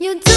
You